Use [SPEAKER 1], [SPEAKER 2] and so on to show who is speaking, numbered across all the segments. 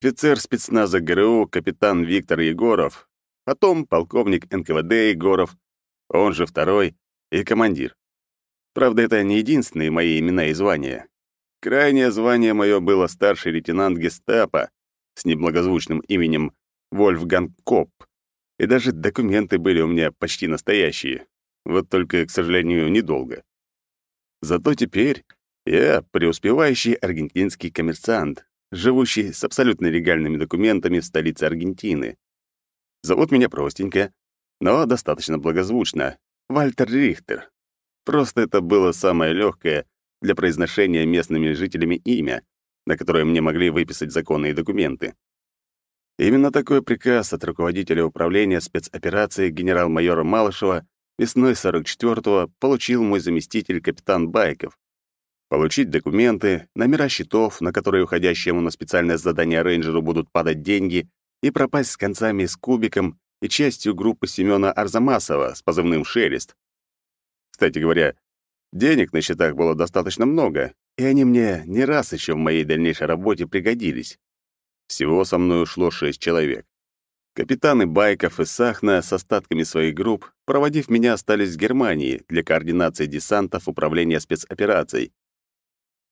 [SPEAKER 1] офицер спецназа ГРУ капитан Виктор Егоров, потом полковник НКВД Егоров, он же второй, и командир. Правда, это не единственные мои имена и звания. Крайнее звание мое было старший лейтенант гестапо с неблагозвучным именем Вольфганг Коп. И даже документы были у меня почти настоящие. Вот только, к сожалению, недолго. Зато теперь я преуспевающий аргентинский коммерсант, живущий с абсолютно легальными документами в столице Аргентины. Зовут меня простенько, но достаточно благозвучно — Вальтер Рихтер. Просто это было самое легкое для произношения местными жителями имя, на которое мне могли выписать законные документы. Именно такой приказ от руководителя управления спецоперации генерал-майора Малышева весной 44-го получил мой заместитель капитан Байков. Получить документы, номера счетов, на которые уходящему на специальное задание рейнджеру будут падать деньги, и пропасть с концами с кубиком и частью группы Семёна Арзамасова с позывным «Шелест». Кстати говоря, денег на счетах было достаточно много, и они мне не раз еще в моей дальнейшей работе пригодились. Всего со мной ушло шесть человек. Капитаны Байков и Сахна с остатками своих групп, проводив меня, остались в Германии для координации десантов управления спецоперацией.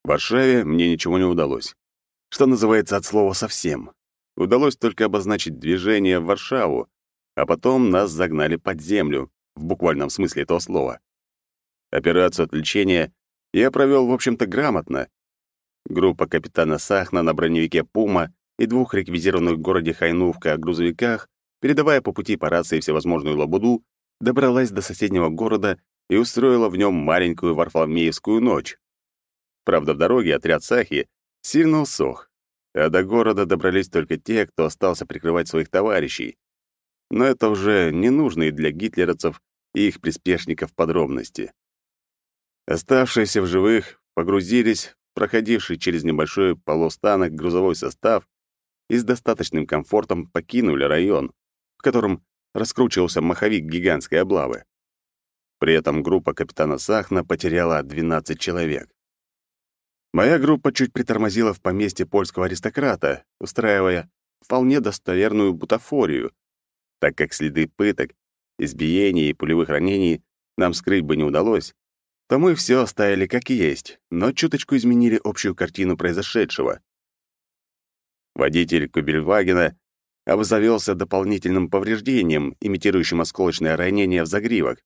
[SPEAKER 1] Варшаве мне ничего не удалось. Что называется, от слова совсем. Удалось только обозначить движение в Варшаву, а потом нас загнали под землю, в буквальном смысле этого слова. Операцию отвлечения я провел, в общем-то, грамотно. Группа капитана Сахна на броневике «Пума» и двух реквизированных в городе Хайнувка грузовиках, передавая по пути по рации всевозможную лабуду, добралась до соседнего города и устроила в нем маленькую Варфоломеевскую ночь. Правда, в дороге отряд Сахи сильно усох, а до города добрались только те, кто остался прикрывать своих товарищей. Но это уже не нужные для гитлеровцев и их приспешников подробности. Оставшиеся в живых погрузились в проходивший через небольшой полустанок грузовой состав и с достаточным комфортом покинули район, в котором раскручивался маховик гигантской облавы. При этом группа капитана Сахна потеряла 12 человек. Моя группа чуть притормозила в поместье польского аристократа, устраивая вполне достоверную бутафорию, так как следы пыток, избиений и пулевых ранений нам скрыть бы не удалось, то мы все оставили как есть, но чуточку изменили общую картину произошедшего. Водитель Кубельвагена обзавелся дополнительным повреждением, имитирующим осколочное ранение в загривок.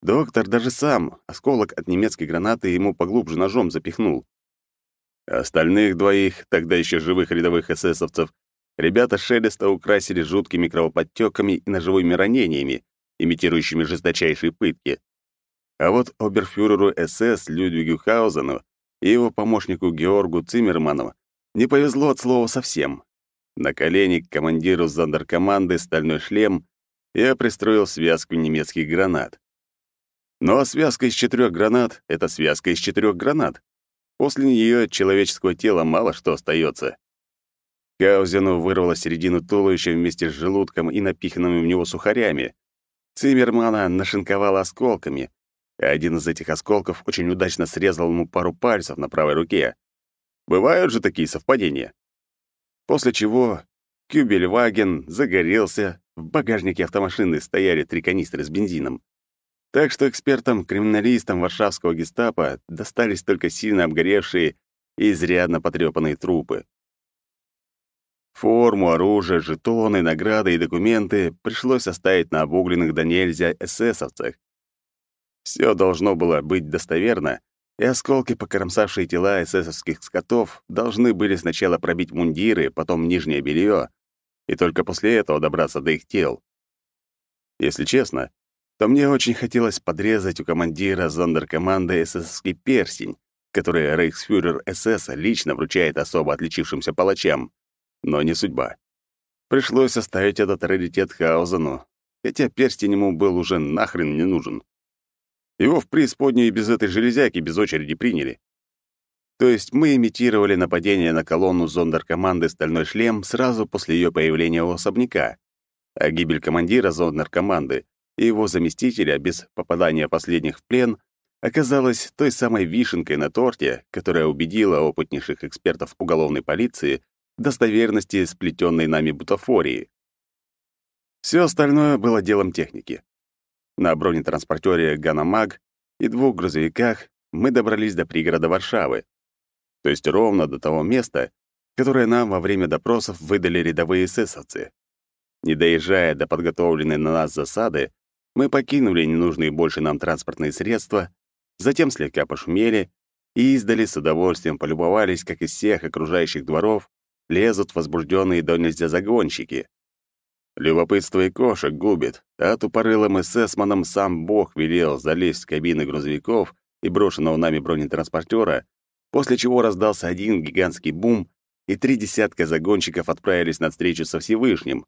[SPEAKER 1] Доктор даже сам осколок от немецкой гранаты ему поглубже ножом запихнул. Остальных двоих, тогда еще живых рядовых эсэсовцев, ребята Шелеста украсили жуткими кровоподтеками и ножевыми ранениями, имитирующими жесточайшие пытки. А вот оберфюреру СС Людвигу Хаузену и его помощнику Георгу Циммерману не повезло от слова совсем. На колени к командиру зондеркоманды «Стальной шлем» я пристроил связку немецких гранат. Но связка из четырех гранат — это связка из четырех гранат. После нее человеческого тела мало что остается. Каузену вырвало середину туловища вместе с желудком и напиханными в него сухарями. Циммермана нашинковала осколками, а один из этих осколков очень удачно срезал ему пару пальцев на правой руке. Бывают же такие совпадения. После чего Кюбельваген загорелся, в багажнике автомашины стояли три канистры с бензином. Так что экспертам-криминалистам варшавского гестапо достались только сильно обгоревшие и изрядно потрепанные трупы. Форму, оружие, жетоны, награды и документы пришлось оставить на обугленных до нельзя эсэсовцах. Все должно было быть достоверно, и осколки, покромсавшие тела эсэсовских скотов, должны были сначала пробить мундиры, потом нижнее белье, и только после этого добраться до их тел. Если честно, то мне очень хотелось подрезать у командира зондеркоманды эсэсовский перстень, который рейхсфюрер СС лично вручает особо отличившимся палачам. Но не судьба. Пришлось оставить этот раритет Хаузену, хотя перстень ему был уже нахрен не нужен. Его в преисподней без этой железяки без очереди приняли. То есть мы имитировали нападение на колонну зондеркоманды «Стальной шлем» сразу после ее появления у особняка, а гибель командира зондеркоманды и его заместителя без попадания последних в плен оказалась той самой вишенкой на торте, которая убедила опытнейших экспертов уголовной полиции достоверности сплетенной нами бутафории. Все остальное было делом техники. На бронетранспортере «Ганамаг» и двух грузовиках мы добрались до пригорода Варшавы, то есть ровно до того места, которое нам во время допросов выдали рядовые эсэсовцы. Не доезжая до подготовленной на нас засады, мы покинули ненужные больше нам транспортные средства, затем слегка пошумели и издали с удовольствием полюбовались, как из всех окружающих дворов лезут возбужденные до нельзя загонщики. Любопытство и кошек губит, а тупорылым эсэсманам сам Бог велел залезть в кабины грузовиков и брошенного нами бронетранспортера, после чего раздался один гигантский бум, и три десятка загонщиков отправились на встречу со Всевышним.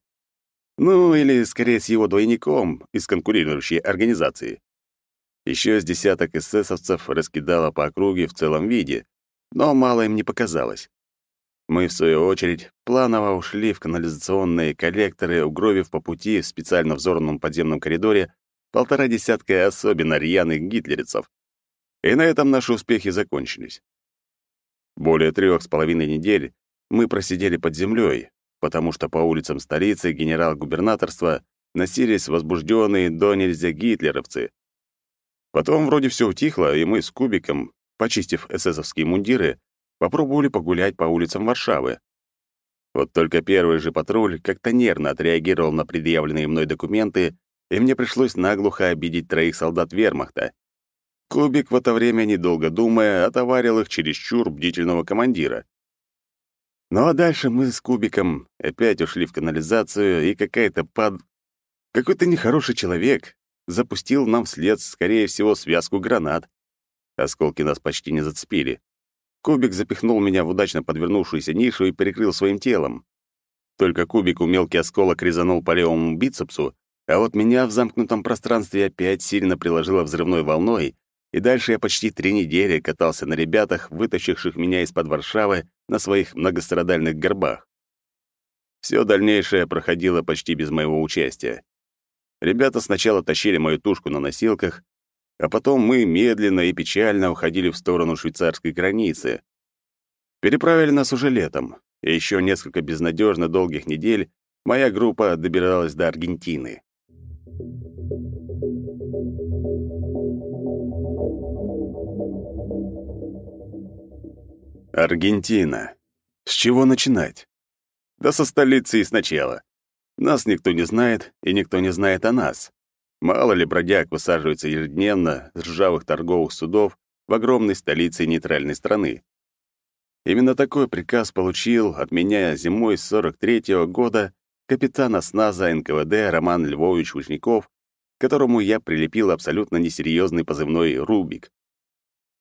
[SPEAKER 1] Ну, или, скорее, с его двойником из конкурирующей организации. Еще с десяток эсэсовцев раскидало по округе в целом виде, но мало им не показалось. Мы, в свою очередь, планово ушли в канализационные коллекторы, угробив по пути в специально взорванном подземном коридоре полтора десятка особенно рьяных гитлерицев. И на этом наши успехи закончились. Более трех с половиной недель мы просидели под землей, потому что по улицам столицы генерал-губернаторства носились возбужденные до нельзя гитлеровцы. Потом вроде все утихло, и мы с Кубиком, почистив эсэсовские мундиры, попробовали погулять по улицам Варшавы. Вот только первый же патруль как-то нервно отреагировал на предъявленные мной документы, и мне пришлось наглухо обидеть троих солдат вермахта. Кубик в это время, недолго думая, отоварил их чересчур бдительного командира. Ну а дальше мы с Кубиком опять ушли в канализацию, и какая-то пад... Какой-то нехороший человек запустил нам вслед, скорее всего, связку гранат. Осколки нас почти не зацепили. Кубик запихнул меня в удачно подвернувшуюся нишу и перекрыл своим телом. Только кубику мелкий осколок резанул по левому бицепсу, а вот меня в замкнутом пространстве опять сильно приложило взрывной волной, и дальше я почти три недели катался на ребятах, вытащивших меня из-под Варшавы на своих многострадальных горбах. Все дальнейшее проходило почти без моего участия. Ребята сначала тащили мою тушку на носилках, а потом мы медленно и печально уходили в сторону швейцарской границы. Переправили нас уже летом, и еще несколько безнадежно долгих недель моя группа добиралась до Аргентины. Аргентина. С чего начинать? Да со столицы и сначала. Нас никто не знает, и никто не знает о нас. Мало ли бродяг высаживается ежедневно с ржавых торговых судов в огромной столице нейтральной страны. Именно такой приказ получил от меня зимой 43-го года капитан осназа НКВД Роман Львович Вышняков, которому я прилепил абсолютно несерьезный позывной «Рубик».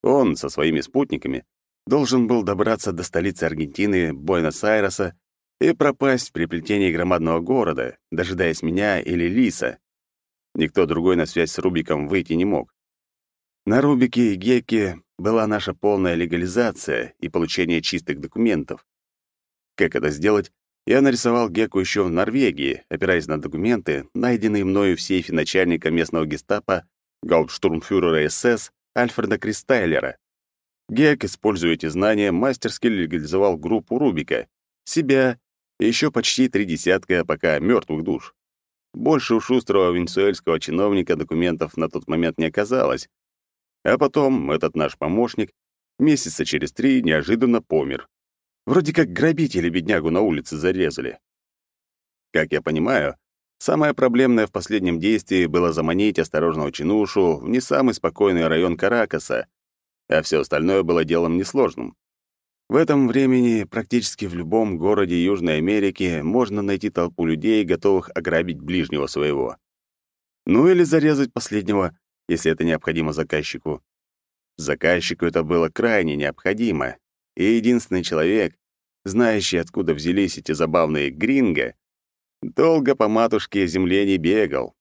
[SPEAKER 1] Он со своими спутниками должен был добраться до столицы Аргентины, Буэнос-Айреса, и пропасть в приплетении громадного города, дожидаясь меня или Лиса. Никто другой на связь с Рубиком выйти не мог. На Рубике и Геке была наша полная легализация и получение чистых документов. Как это сделать, я нарисовал Геку еще в Норвегии, опираясь на документы, найденные мною в сейфе начальника местного гестапо, гауптштурмфюрера СС Альфреда Кристайлера. Гек, используя эти знания, мастерски легализовал группу Рубика, себя и еще почти три десятка пока мертвых душ. Больше у шустрого венесуэльского чиновника документов на тот момент не оказалось. А потом этот наш помощник месяца через три неожиданно помер. Вроде как грабители беднягу на улице зарезали. Как я понимаю, самое проблемное в последнем действии было заманить осторожного чинушу в не самый спокойный район Каракаса, а все остальное было делом несложным. В этом времени практически в любом городе Южной Америки можно найти толпу людей, готовых ограбить ближнего своего. Ну или зарезать последнего, если это необходимо заказчику. Заказчику это было крайне необходимо, и единственный человек, знающий, откуда взялись эти забавные гринго, долго по матушке земле не бегал.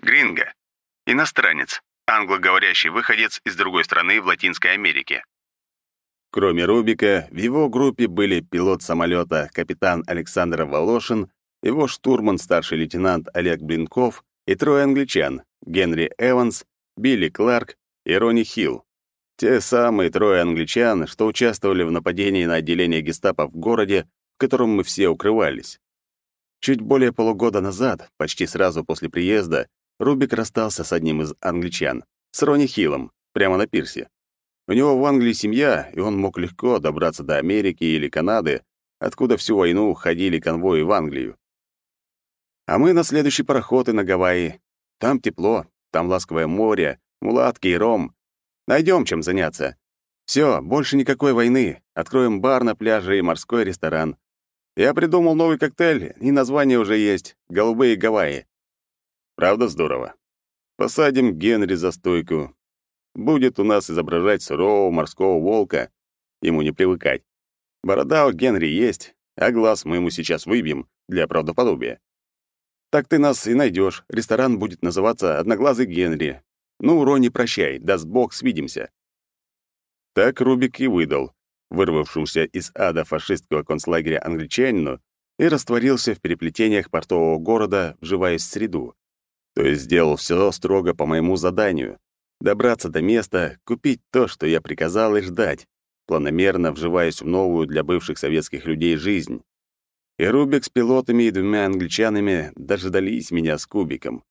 [SPEAKER 2] Гринго — иностранец, англоговорящий выходец из другой страны в Латинской Америке.
[SPEAKER 1] Кроме Рубика, в его группе были пилот самолета капитан Александр Волошин, его штурман старший лейтенант Олег Блинков и трое англичан — Генри Эванс, Билли Кларк и Ронни Хилл. Те самые трое англичан, что участвовали в нападении на отделение гестапо в городе, в котором мы все укрывались. Чуть более полугода назад, почти сразу после приезда, Рубик расстался с одним из англичан, с Ронни Хиллом, прямо на пирсе. У него в Англии семья, и он мог легко добраться до Америки или Канады, откуда всю войну ходили конвои в Англию. А мы на следующий пароход и на Гавайи. Там тепло, там ласковое море, мулатки и ром. Найдем чем заняться. Все, больше никакой войны. Откроем бар на пляже и морской ресторан. Я придумал новый коктейль, и название уже есть — «Голубые Гавайи». Правда здорово? Посадим Генри за стойку. Будет у нас изображать сурового морского волка. Ему не привыкать. Борода у Генри есть, а глаз мы ему сейчас выбьем для правдоподобия. Так ты нас и найдешь. Ресторан будет называться «Одноглазый Генри». Ну, Рони, прощай, даст бог, свидимся. Так Рубик и выдал, вырвавшемуся из ада фашистского концлагеря англичанину, и растворился в переплетениях портового города, вживаясь в среду. То есть сделал все строго по моему заданию. Добраться до места, купить то, что я приказал, и ждать, планомерно вживаясь в новую для бывших советских людей жизнь. И Рубик с пилотами и двумя англичанами дождались меня с кубиком.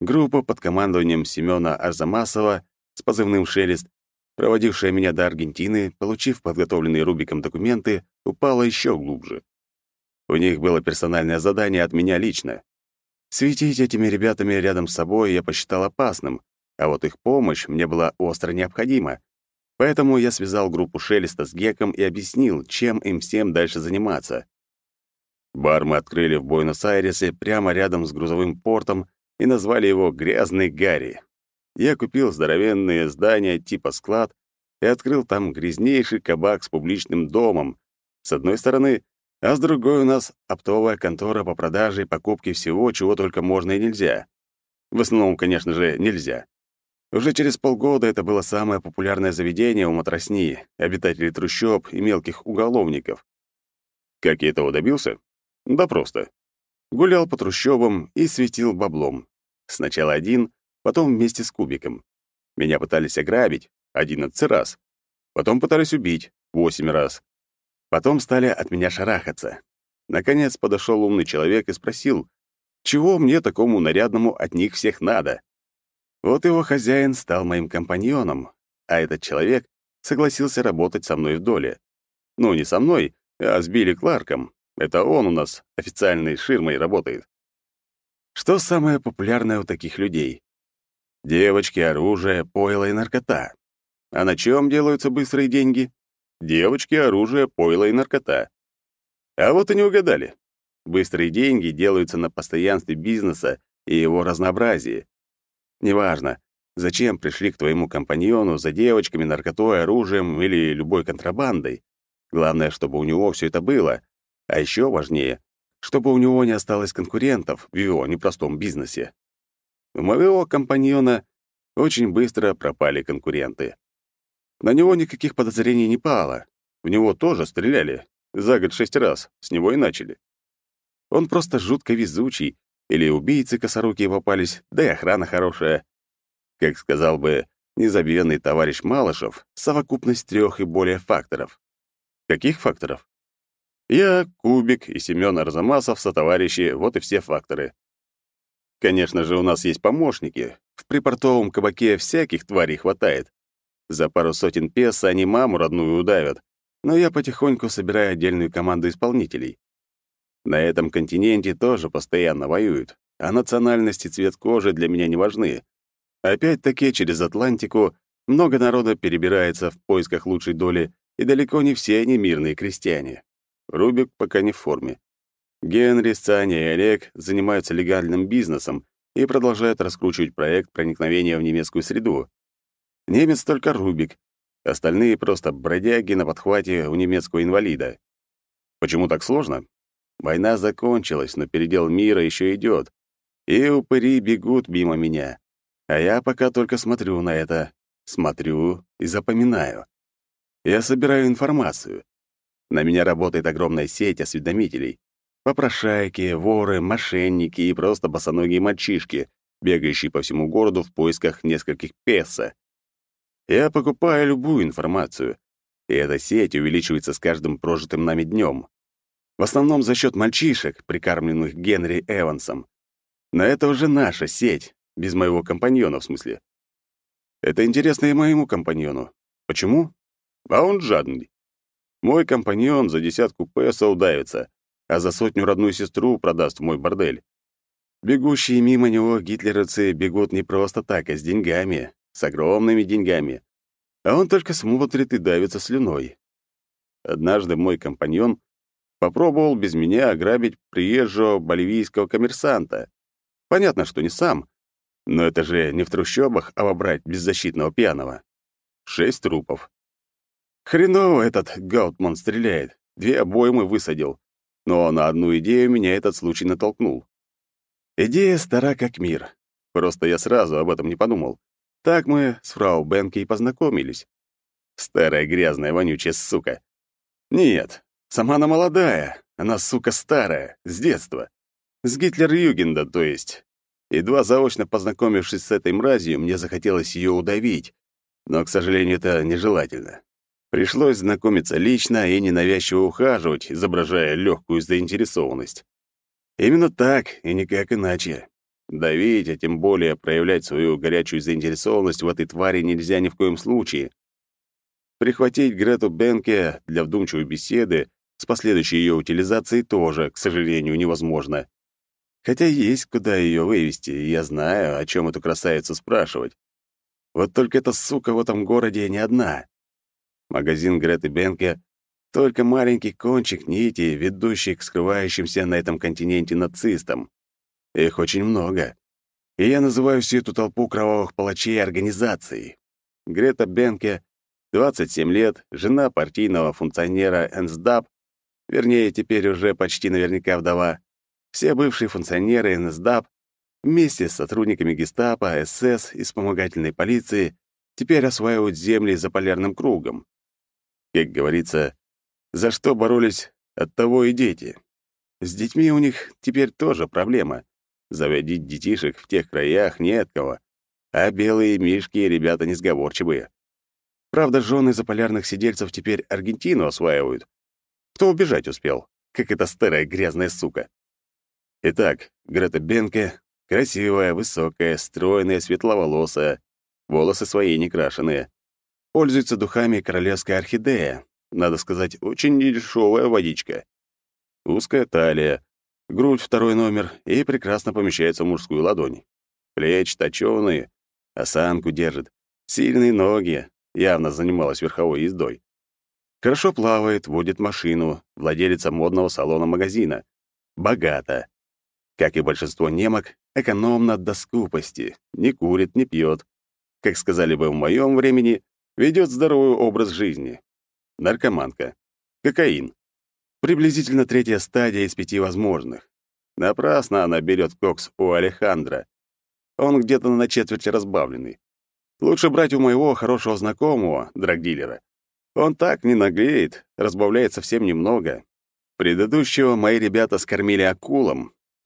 [SPEAKER 1] Группа под командованием Семёна Арзамасова с позывным «Шелест», проводившая меня до Аргентины, получив подготовленные Рубиком документы, упала еще глубже. У них было персональное задание от меня лично. Светить этими ребятами рядом с собой я посчитал опасным, а вот их помощь мне была остро необходима. Поэтому я связал группу Шелеста с Геком и объяснил, чем им всем дальше заниматься. Бар мы открыли в Буэнос-Айресе прямо рядом с грузовым портом и назвали его «Грязный Гарри». Я купил здоровенное здание типа склад и открыл там грязнейший кабак с публичным домом, с одной стороны, а с другой у нас оптовая контора по продаже и покупке всего, чего только можно и нельзя. В основном, конечно же, нельзя. Уже через полгода это было самое популярное заведение у матросни, обитателей трущоб и мелких уголовников. Как я этого добился? Да просто. Гулял по трущобам и светил баблом. Сначала один, потом вместе с кубиком. Меня пытались ограбить одиннадцать раз. Потом пытались убить восемь раз. Потом стали от меня шарахаться. Наконец подошел умный человек и спросил, чего мне такому нарядному от них всех надо. Вот его хозяин стал моим компаньоном, а этот человек согласился работать со мной в доле. Ну, не со мной, а с Билли Кларком, это он у нас официальной ширмой работает. Что самое популярное у таких людей? Девочки, оружие, пойло и наркота. А на чем делаются быстрые деньги? Девочки, оружие, пойло и наркота. А вот и не угадали. Быстрые деньги делаются на постоянстве бизнеса и его разнообразии. Неважно, зачем пришли к твоему компаньону за девочками, наркотой, оружием или любой контрабандой. Главное, чтобы у него все это было, а еще важнее, чтобы у него не осталось конкурентов в его непростом бизнесе. У моего компаньона очень быстро пропали конкуренты. На него никаких подозрений не пало. В него тоже стреляли. За год шесть раз. С него и начали. Он просто жутко везучий, или убийцы косорукие попались, да и охрана хорошая. Как сказал бы незабвенный товарищ Малышев, совокупность трех и более факторов. Каких факторов? Я, Кубик и Семён Арзамасов сотоварищи, вот и все факторы. Конечно же, у нас есть помощники. В припортовом кабаке всяких тварей хватает. За пару сотен песо они маму родную удавят, но я потихоньку собираю отдельную команду исполнителей. На этом континенте тоже постоянно воюют, а национальность и цвет кожи для меня не важны. Опять-таки, через Атлантику много народа перебирается в поисках лучшей доли, и далеко не все они мирные крестьяне. Рубик пока не в форме. Генри, Саня и Олег занимаются легальным бизнесом и продолжают раскручивать проект проникновения в немецкую среду. Немец только Рубик, остальные просто бродяги на подхвате у немецкого инвалида. Почему так сложно? Война закончилась, но передел мира еще идет, и упыри бегут мимо меня. А я пока только смотрю на это, смотрю и запоминаю. Я собираю информацию, на меня работает огромная сеть осведомителей. Попрошайки, воры, мошенники и просто босоногие мальчишки, бегающие по всему городу в поисках нескольких песо. Я покупаю любую информацию, и эта сеть увеличивается с каждым прожитым нами днем. В основном за счет мальчишек, прикармленных Генри Эвансом. Но это уже наша сеть, без моего компаньона, в смысле. Это интересно и моему компаньону. Почему? А он жадный. Мой компаньон за десятку песо удавится, а за сотню родную сестру продаст в мой бордель. Бегущие мимо него гитлеровцы бегут не просто так, а с деньгами, с огромными деньгами. А он только смотрит и давится слюной. Однажды мой компаньон попробовал без меня ограбить приезжего боливийского коммерсанта. Понятно, что не сам, но это же не в трущобах обобрать беззащитного пьяного. Шесть трупов. Хреново этот Гаутман стреляет. Две обоймы высадил. Но на одну идею меня этот случай натолкнул. Идея стара как мир. Просто я сразу об этом не подумал. Так мы с фрау Бенки и познакомились. Старая грязная вонючая сука. Нет, сама она молодая. Она, сука, старая, с детства. С Гитлер-Югенда, то есть. Едва заочно познакомившись с этой мразью, мне захотелось ее удавить. Но, к сожалению, это нежелательно. Пришлось знакомиться лично и ненавязчиво ухаживать, изображая легкую заинтересованность. Именно так и никак иначе. Давить, а тем более проявлять свою горячую заинтересованность в этой твари нельзя ни в коем случае. Прихватить Грету Бенке для вдумчивой беседы с последующей ее утилизацией тоже, к сожалению, невозможно. Хотя есть куда ее вывести, и я знаю, о чем эту красавицу спрашивать. Вот только эта сука в этом городе не одна. Магазин Греты Бенке — только маленький кончик нити, ведущий к скрывающимся на этом континенте нацистам. Их очень много. И я называю всю эту толпу кровавых палачей организацией. Грета Бенке, 27 лет, жена партийного функционера НСДАП, вернее, теперь уже почти наверняка вдова. Все бывшие функционеры НСДАП вместе с сотрудниками гестапо, СС и вспомогательной полиции теперь осваивают земли за полярным кругом. Как говорится, за что боролись, от того и дети. С детьми у них теперь тоже проблема. Заводить детишек в тех краях не от кого, а белые мишки ребята несговорчивые. Правда, жены заполярных сидельцев теперь Аргентину осваивают. Кто убежать успел, как эта старая грязная сука. Итак, Грета Бенке — красивая, высокая, стройная, светловолосая, волосы свои не крашеные. Пользуется духами королевская орхидея. Надо сказать, очень недешевая водичка. Узкая талия, грудь второй номер и прекрасно помещается в мужскую ладонь. Плечи точёные, осанку держит. Сильные ноги, явно занималась верховой ездой. Хорошо плавает, водит машину, владелица модного салона магазина. Богата. Как и большинство немок, экономна до скупости, не курит, не пьет. Как сказали бы в моем времени, Ведет здоровый образ жизни. Наркоманка. Кокаин. Приблизительно третья стадия из пяти возможных. Напрасно она берет кокс у Алехандра. Он где-то на четверть разбавленный. Лучше брать у моего хорошего знакомого, драгдилера. Он так не наглеет, разбавляет совсем немного. Предыдущего мои ребята скормили акулам,